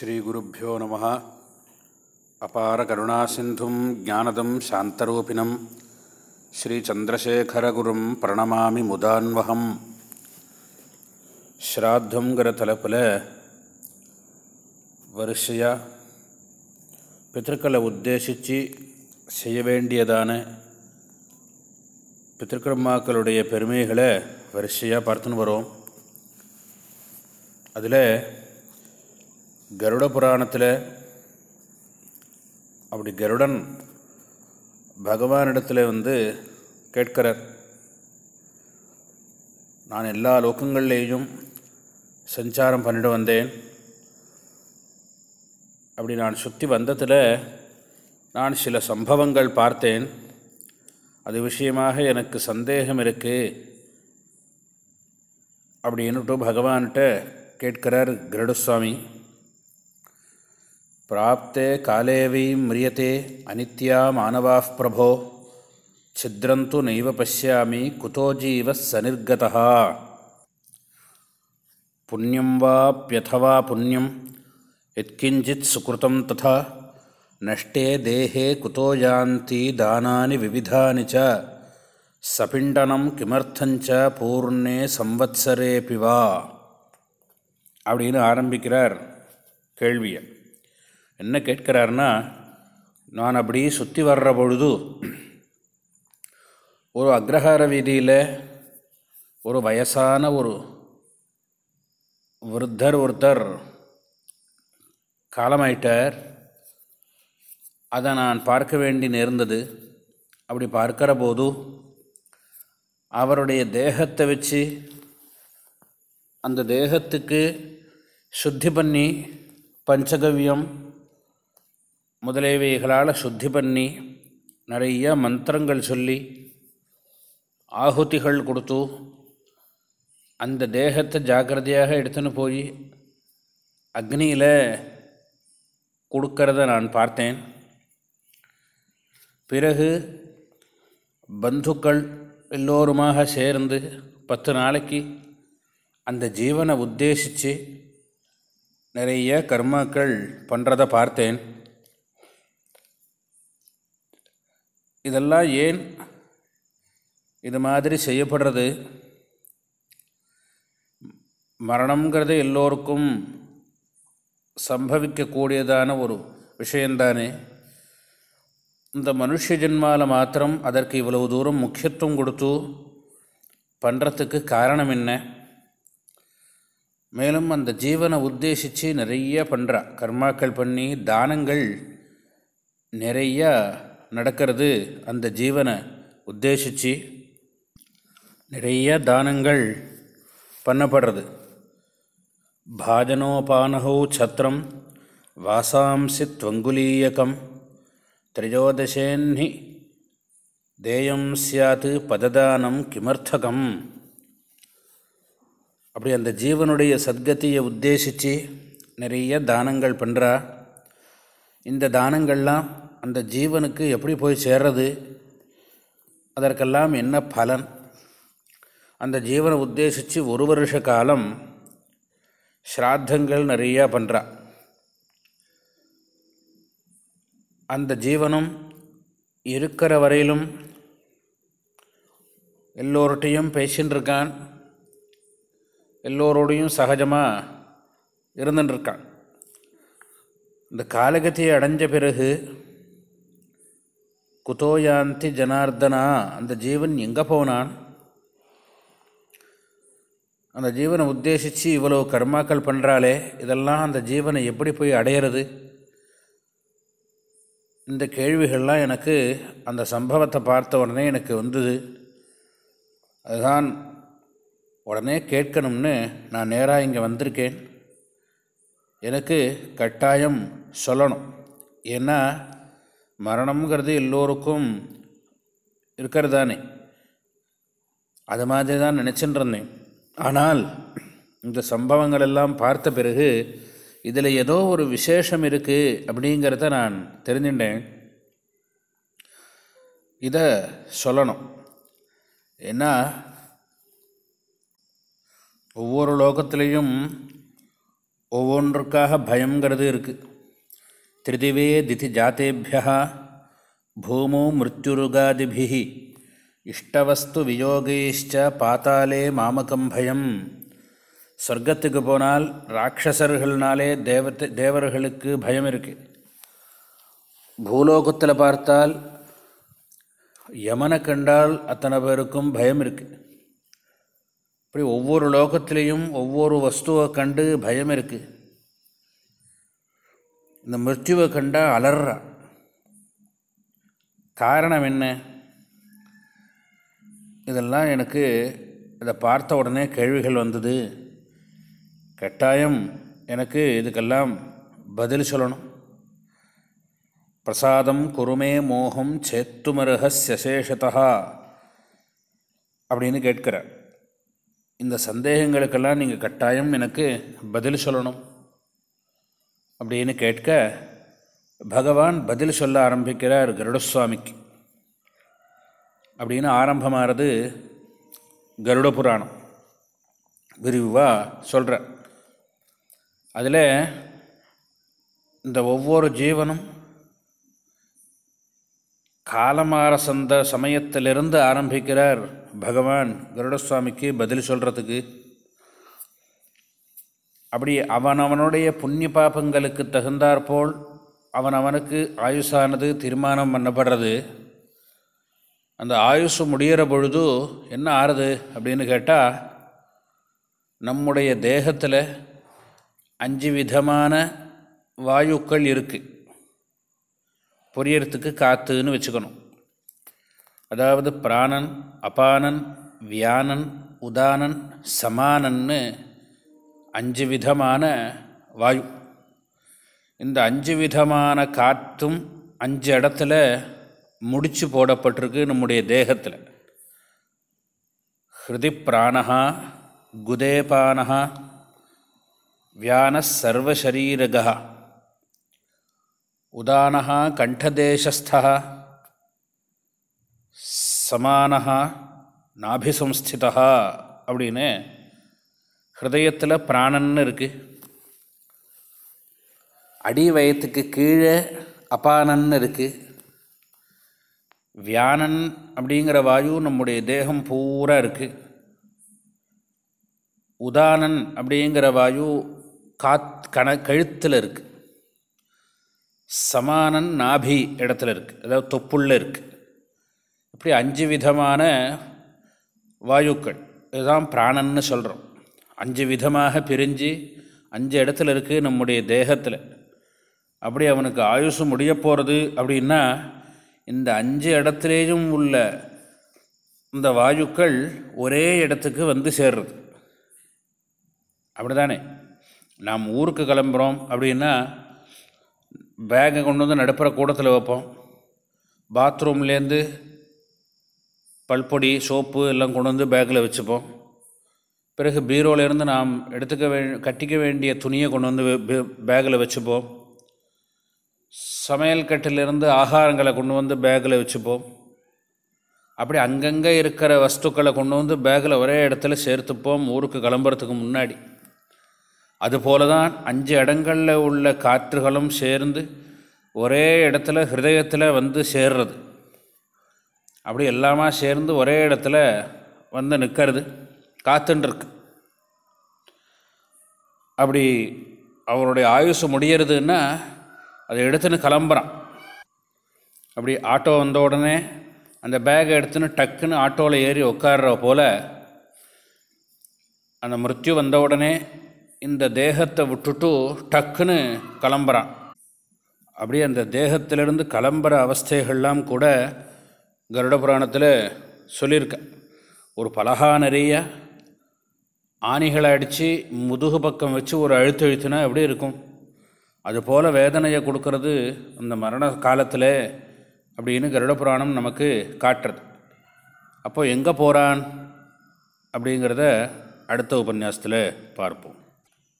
ஸ்ரீகுருப்போ நம. அபார கருணாசிந்தும் ஜானதம் சாந்தரூபிணம். ஸ்ரீச்சந்திரசேகரகுரும் பிரணமாமி முதான்வகம். ஸ்ராத்தங்கிற தலைப்பில் வரிசையாக பித்திருக்களை உத்தேசித்து செய்ய வேண்டியதான பித்திருக்கர்மாக்களுடைய பெருமைகளை வரிசையாக பார்த்துன்னு வரோம். அதில் கருட புராணத்தில் அப்படி கருடன் பகவானிடத்தில் வந்து கேட்கிறார். நான் எல்லா லோக்கங்கள்லேயும் சஞ்சாரம் பண்ணிட்டு வந்தேன். அப்படி நான் சுற்றி வந்ததில் நான் சில சம்பவங்கள் பார்த்தேன். அது விஷயமாக எனக்கு சந்தேகம் இருக்குது அப்படின்னுட்டு பகவான்கிட்ட கேட்கிறார் கருடசுவாமி. பிராப்தே காலேவி மிரியத்தே அனித்யா மானவா பிரபோ சித்ரந்து நைவ பசியாமி குதோ ஜீவ சனிர்கதா புண்ணியம் வாப்பியதவா புண்ணியம் எத்கிஞ்சித் சுகிருதம் ததா நஷ்டே தேஹே குதோ யாந்தி தானானி விவிதானி ச சபிண்டனம் கிமர்த்தஞ்ச பூர்ணே சம்வத்சரேபி வா அப்படின்னு ஆரம்பிக்கிறார் கேள்வியை என்ன கேட்கிறாருன்னா நான் அப்படி சுற்றி வர்ற பொழுது ஒரு அக்ரஹார வீதியில் ஒரு வயசான ஒரு விருத்தர் ஒருத்தர் காலமாயிட்டார். அதை நான் பார்க்க வேண்டி நேர்ந்தது. அப்படி பார்க்கிற போது அவருடைய தேகத்தை வச்சு அந்த தேகத்துக்கு சுத்தி பண்ணி பஞ்சகவ்யம் முதலியவைகளால் சுத்தி பண்ணி நிறைய மந்திரங்கள் சொல்லி ஆகுதிகள் கொடுத்து அந்த தேகத்தை ஜாக்கிரதையாக எடுத்துன்னு போய் அக்னியில் கொடுக்கறத நான் பார்த்தேன். பிறகு பந்துக்கள் எல்லோருமாக சேர்ந்து பத்து நாளைக்கு அந்த ஜீவனை உத்தேசித்து நிறைய கர்மாக்கள் பண்ணுறதை பார்த்தேன். இதெல்லாம் ஏன் இது மாதிரி செய்யப்படுறது? மரணங்கிறது எல்லோருக்கும் சம்பவிக்கக்கூடியதான ஒரு விஷயந்தானே இந்த மனுஷ ஜென்மாவில் மாத்திரம் அதற்கு இவ்வளவு தூரம் முக்கியத்துவம் கொடுத்து பண்ணுறதுக்கு காரணம் என்ன? மேலும் அந்த ஜீவனை உத்தேசித்து நிறைய பண்ணுறா கர்மாக்கள் பண்ணி தானங்கள் நிறையா நடக்கிறது. அந்த ஜீவனை உத்தேசித்து நிறைய தானங்கள் பண்ணப்படுறது. பாஜனோபானகோ சத்திரம் வாசாம்சி துவங்குலீயகம். திரையோதசேன்னி தேயம் சியாத்து பததானம் கிமர்த்தகம். அப்படி அந்த ஜீவனுடைய சத்கதியை உத்தேசித்து நிறைய தானங்கள் பண்ணுறா இந்த தானங்கள்லாம் அந்த ஜீவனுக்கு எப்படி போய் சேர்றது? அதற்கெல்லாம் என்ன பலன்? அந்த ஜீவனை உத்தேசித்து ஒரு வருஷ காலம் ஸ்ராத்தங்கள் நிறையா பண்ணுறா அந்த ஜீவனம் இருக்கிற வரையிலும் எல்லோர்கிட்டையும் பேசின்னு இருக்கான் எல்லோரோடையும் சகஜமாக இருந்துட்டுருக்கான் இந்த காலகத்தியை அடைஞ்ச பிறகு குதோயாந்தி ஜனார்தனா அந்த ஜீவன் எங்கே போனான்? அந்த ஜீவனை உத்தேசித்து இவ்வளோ கர்மாக்கள் பண்ணுறாளே இதெல்லாம் அந்த ஜீவனை எப்படி போய் அடையிறது? இந்த கேள்விகள்லாம் எனக்கு அந்த சம்பவத்தை பார்த்த உடனே எனக்கு வந்தது. அதுதான் உடனே கேட்கணும்னு நான் நேராக இங்கே வந்திருக்கேன். எனக்கு கட்டாயம் சொல்லணும். ஏன்னா மரணம்ங்கிறது எல்லோருக்கும் இருக்கிறது தானே அது மாதிரி தான் நினச்சின்னு இருந்தேன் ஆனால் இந்த சம்பவங்கள் எல்லாம் பார்த்த பிறகு இதில் ஏதோ ஒரு விசேஷம் இருக்குது அப்படிங்கிறத நான் தெரிஞ்சுட்டேன். இதை சொல்லணும். ஏன்னா ஒவ்வொரு லோகத்துலேயும் ஒவ்வொன்றுக்காக பயங்கிறது இருக்குது திருதிவே திதி ஜாத்தேபியா பூமோ மிருத்யுருகாதிபிஹி இஷ்டவஸ்து வியோகைஷ்ச பாத்தாலே மாமகம் பயம் சொர்க்கத்துக்கு போனால் ராட்சசர்கள்னாலே தேவத்தை தேவர்களுக்கு பயம் இருக்குது பூலோகத்தில் பார்த்தால் யமனை கண்டால் அத்தனை பேருக்கும் பயம் இருக்குது இப்படி ஒவ்வொரு லோகத்திலையும் ஒவ்வொரு வஸ்துவை கண்டு பயம் இருக்குது இந்த மிருத்யுவை கண்டால் அலறா காரணம் என்ன? இதெல்லாம் எனக்கு இதை பார்த்த உடனே கேள்விகள் வந்தது. கட்டாயம் எனக்கு இதுக்கெல்லாம் பதில் சொல்லணும். பிரசாதம் குருமே மோகம் சேத்துமருகசேஷதா அப்படின்னு கேட்கிறார். இந்த சந்தேகங்களுக்கெல்லாம் நீங்கள் கட்டாயம் எனக்கு பதில் சொல்லணும். அப்படின்னு கேட்க பகவான் பதில் சொல்ல ஆரம்பிக்கிறார் கருடசுவாமிக்கு. அப்படின்னு ஆரம்பமாகிறது கருட புராணம். விரிவாக சொல்கிறார் அதில் இந்த ஒவ்வொரு ஜீவனும் காலமார சந்த சமயத்திலிருந்து ஆரம்பிக்கிறார் பகவான் கருடசுவாமிக்கு பதில் சொல்கிறதுக்கு அப்படி அவனவனுடைய புண்ணிய பாபங்களுக்கு தகுந்தாற்போல் அவன் அவனுக்கு ஆயுஷானது தீர்மானம் பண்ணப்படுறது. அந்த ஆயுஷு முடிகிற பொழுது என்ன ஆறுது அப்படின்னு கேட்டால் நம்முடைய தேகத்தில் அஞ்சு விதமான வாயுக்கள் இருக்குது பொரியறத்துக்கு காத்துன்னு வச்சுக்கணும். அதாவது பிராணன் அபானன் வியானன் உதானன் சமானன்னு அஞ்சு விதமான வாயு. இந்த அஞ்சு விதமான காற்றும் அஞ்சு இடத்துல முடிச்சு போடப்பட்டிருக்கு நம்முடைய தேகத்தில். ஹிருதி பிராணா குதேபானா வியான சர்வசரீரகா உதானஹா கண்டதேசஸ்தா சமானஹா நாபிசம்ஸ்திதா அப்படின்னு ஹிருதயத்தில் பிராணன்னு இருக்குது அடி வயத்துக்கு கீழே அபானன்னு இருக்குது வியானன் அப்படிங்கிற வாயு நம்முடைய தேகம் பூரா இருக்குது உதானன் அப்படிங்கிற வாயு காத் கண கழுத்தில் இருக்குது சமானன் நாபி இடத்துல இருக்குது அதாவது தொப்புள்ள இருக்குது இப்படி அஞ்சு விதமான வாயுக்கள். இதுதான் பிராணன்னு சொல்கிறோம் அஞ்சு விதமாக பிரிஞ்சு அஞ்சு இடத்துல இருக்குது நம்முடைய தேகத்தில். அப்படி அவனுக்கு ஆயுசு முடிய போகிறது அப்படின்னா இந்த அஞ்சு இடத்துலேயும் உள்ள இந்த வாயுக்கள் ஒரே இடத்துக்கு வந்து சேர்றது. அப்படி தானே நாம் ஊருக்கு கிளம்புறோம் அப்படின்னா பேக்கை கொண்டு வந்து நடுப்புற கூடத்தில் வைப்போம். பாத்ரூம்லேருந்து பல்பொடி சோப்பு எல்லாம் கொண்டு வந்து பேக்கில் வச்சுப்போம். பிறகு பீரோவிலேருந்து நாம் எடுத்துக்க வே கட்டிக்க வேண்டிய துணியை கொண்டு வந்து பேக்கில் வச்சுப்போம். சமையல் கட்டிலிருந்து ஆகாரங்களை கொண்டு வந்து பேக்கில் வச்சுப்போம். அப்படி அங்கங்கே இருக்கிற வஸ்துக்களை கொண்டு வந்து பேக்கில் ஒரே இடத்துல சேர்த்துப்போம் ஊருக்கு கிளம்புறதுக்கு முன்னாடி. அதுபோல தான் அஞ்சு இடங்களில் உள்ள காற்றுகளும் சேர்ந்து ஒரே இடத்துல ஹிருதயத்தில் வந்து சேர்றது. அப்படி எல்லாமா சேர்ந்து ஒரே இடத்துல வந்து நிற்கிறது காத்துன்ருக்கு. அப்படி அவருடைய ஆயுசு முடியறதுன்னா அதை எடுத்துன்னு கிளம்புறான். அப்படி ஆட்டோ வந்த உடனே அந்த பேக்கை எடுத்துன்னு டக்குன்னு ஆட்டோவில் ஏறி உட்கார்ற போல் அந்த மிருத்யு வந்த உடனே இந்த தேகத்தை விட்டுட்டு டக்குன்னு கிளம்புறான். அப்படியே அந்த தேகத்திலிருந்து கிளம்புற அவஸ்தைகள்லாம் கூட கருட புராணத்தில் சொல்லியிருக்க. ஒரு பலகா நிறைய ஆணிகளை அடித்து முதுகு பக்கம் வச்சு ஒரு அழுத்து அழுத்தினா எப்படி இருக்கும்? அதுபோல் வேதனையை கொடுக்கறது அந்த மரண காலத்தில் அப்படின்னு கருட புராணம் நமக்கு காட்டுறது. அப்போது எங்கே போகிறான் அப்படிங்கிறத அடுத்த உபன்யாசத்தில் பார்ப்போம்.